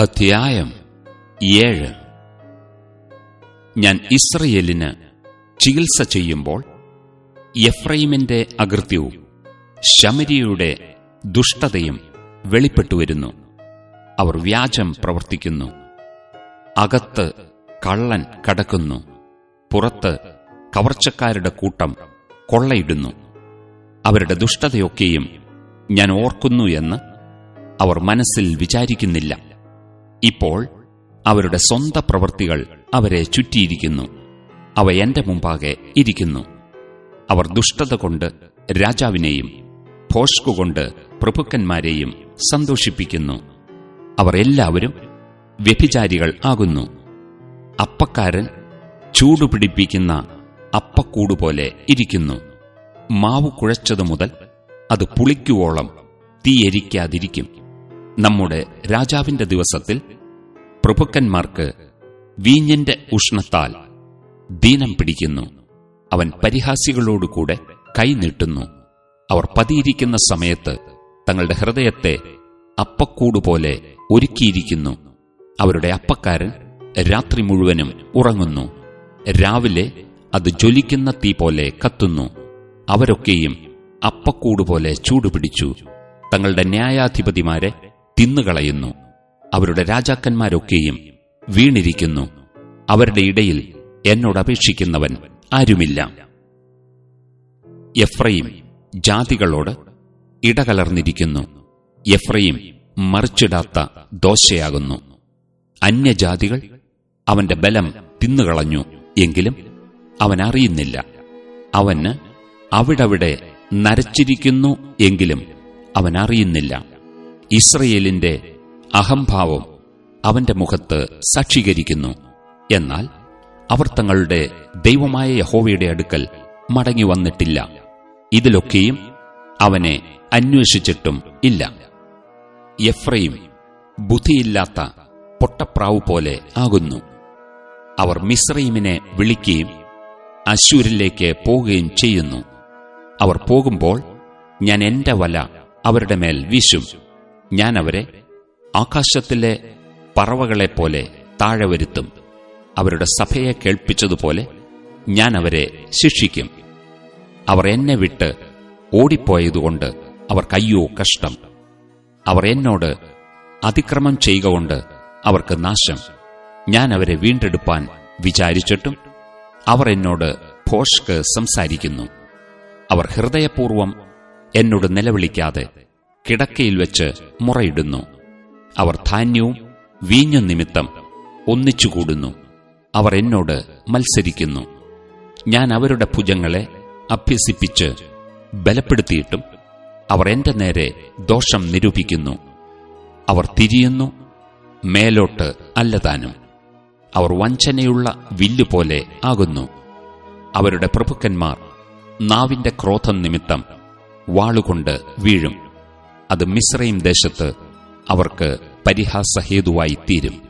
അധ്യായം ഏഴ്. ഞാൻ ഇസ്രയേലിന് ചികിത്സ ചെയ്യുമ്പോൾ എഫ്രൈമിന്റെ അകൃത്യവും ശമരിയുടെ ദുഷ്ടതയും വെളിപ്പെട്ടുവരുന്നു അവർ വ്യാജം പ്രവർത്തിക്കുന്നു. അകത്ത് കള്ളൻ കടക്കുന്നു. പുറത്ത് കവർച്ചക്കാരുടെ കൂട്ടം കൊള്ളയിടുന്നു. അവരുടെ ദുഷ്ടതയൊക്കെയും ഞാൻ ഓർക്കുന്നു എന്ന് അവർ മനസ്സിൽ വിചാരിക്കുന്നില്ല. ഇപ്പോൾ അവരുടെ സ്വന്ത പ്രവൃത്തികൾ അവരെ ചുറ്റിയിരിക്കുന്നു. അവ എന്റെ മുമ്പാകെ ഇരിക്കുന്നു. അവർ ദുഷ്ടത കൊണ്ട് രാജാവിനെയും ഭോഷ്കുകൊണ്ട് പ്രഭുക്കന്മാരെയും സന്തോഷിപ്പിക്കുന്നു. അവർ എല്ലാവരും വ്യഭിചാരികൾ ആകുന്നു. അപ്പക്കാരൻ ചൂടുപിടിപ്പിക്കുന്ന അപ്പക്കൂടുപോലെ ഇരിക്കുന്നു. മാവ് കുഴച്ചതു മുതൽ അത് പുളിക്കുവോളം തീയെരിക്കാതിരിക്കും നമ്മുടെ രാജാവിന്റെ ദിവസത്തിൽ പ്രഭുക്കന്മാർക്ക് വീഞ്ഞിന്റെ ഉഷ്ണത്താൽ ദീനം പിടിക്കുന്നു. അവൻ പരിഹാസികളോടുകൂടെ കൈനീട്ടുന്നു അവർ പതിയിരിക്കുന്ന സമയത്ത് തങ്ങളുടെ ഹൃദയത്തെ അപ്പക്കൂടുപോലെ ഒരുക്കിയിരിക്കുന്നു. അവരുടെ അപ്പക്കാരൻ രാത്രി മുഴുവനും ഉറങ്ങുന്നു. രാവിലെ അത് ജ്വലിക്കുന്ന തീ പോലെ കത്തുന്നു. അവരൊക്കെയും അപ്പക്കൂടുപോലെ ചൂടുപിടിച്ചു. തങ്ങളുടെ ന്യായാധിപതിമാരെ തിന്നുകളയുന്നു. അവരുടെ രാജാക്കന്മാരൊക്കെയും വീണിരിക്കുന്നു. അവരുടെ ഇടയിൽ എന്നോടപേക്ഷിക്കുന്നവൻ ആരുമില്ല. എഫ്രയും ജാതികളോട് ഇടകലർന്നിരിക്കുന്നു. എഫ്രയും മറിച്ചിടാത്ത ദോശയാകുന്നു. അന്യജാതികൾ അവന്റെ ബലം തിന്നുകളഞ്ഞു എങ്കിലും അവൻ അറിയുന്നില്ല. അവന് അവിടവിടെ നരച്ചിരിക്കുന്നു എങ്കിലും അവൻ അറിയുന്നില്ല. ഇസ്രയേലിന്റെ അഹംഭാവം അവന്റെ മുഖത്ത് സാക്ഷീകരിക്കുന്നു. എന്നാൽ അവർ തങ്ങളുടെ ദൈവമായ യഹോവയുടെ അടുക്കൽ മടങ്ങി വന്നിട്ടില്ല. ഇതിലൊക്കെയും അവനെ അന്വേഷിച്ചിട്ടും ഇല്ല. എഫ്രയും ബുദ്ധിയില്ലാത്ത പൊട്ടപ്രാവ് പോലെ ആകുന്നു. അവർ മിസ്രൈമിനെ വിളിക്കുകയും അശൂരിലേക്ക് പോവുകയും ചെയ്യുന്നു. അവർ പോകുമ്പോൾ ഞാൻ എന്റെ വല അവരുടെ മേൽ വീശും. ഞാൻ അവരെ ആകാശത്തിലെ പറവകളെപ്പോലെ താഴെ വരുത്തും. അവരുടെ സഭയെ കേൾപ്പിച്ചതുപോലെ ഞാൻ അവരെ ശിക്ഷിക്കും. അവർ എന്നെ വിട്ട് ഓടിപ്പോയതുകൊണ്ട് അവർക്ക് അയ്യോ കഷ്ടം. അവർ എന്നോട് അതിക്രമം ചെയ്യുക കൊണ്ട് അവർക്ക് നാശം. ഞാൻ അവരെ വീണ്ടെടുപ്പാൻ വിചാരിച്ചിട്ടും അവർ എന്നോട് ഭോഷ്ക് സംസാരിക്കുന്നു. അവർ ഹൃദയപൂർവം എന്നോട് നിലവിളിക്കാതെ കിടക്കയിൽ വെച്ച് മുറയിടുന്നു. അവർ ധാന്യവും വീഞ്ഞും നിമിത്തം ഒന്നിച്ചുകൂടുന്നു. അവർ എന്നോട് മത്സരിക്കുന്നു. ഞാൻ അവരുടെ ഭുജങ്ങളെ അഭ്യസിപ്പിച്ച് ബലപ്പെടുത്തിയിട്ടും അവർ എന്റെ നേരെ ദോഷം നിരൂപിക്കുന്നു. അവർ തിരിയുന്നു മേലോട്ട് അല്ലതാനും. അവർ വഞ്ചനയുള്ള വില്ലുപോലെ ആകുന്നു. അവരുടെ പ്രഭുക്കന്മാർ നാവിന്റെ ക്രോധം നിമിത്തം വാളുകൊണ്ട് വീഴും. അത് മിശ്രയും ദേശത്ത് അവർക്ക് പരിഹാസഹേതുവായി തീരും.